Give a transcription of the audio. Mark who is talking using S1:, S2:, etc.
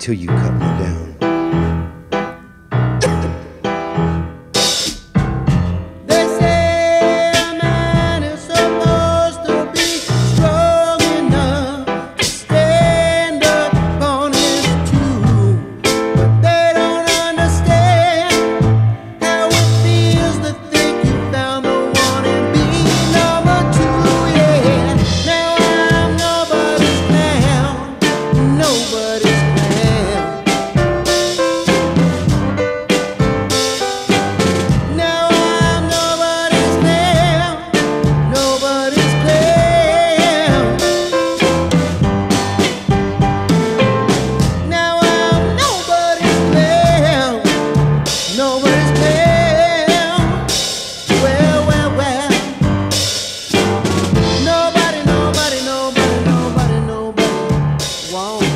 S1: until you cut me down. won't.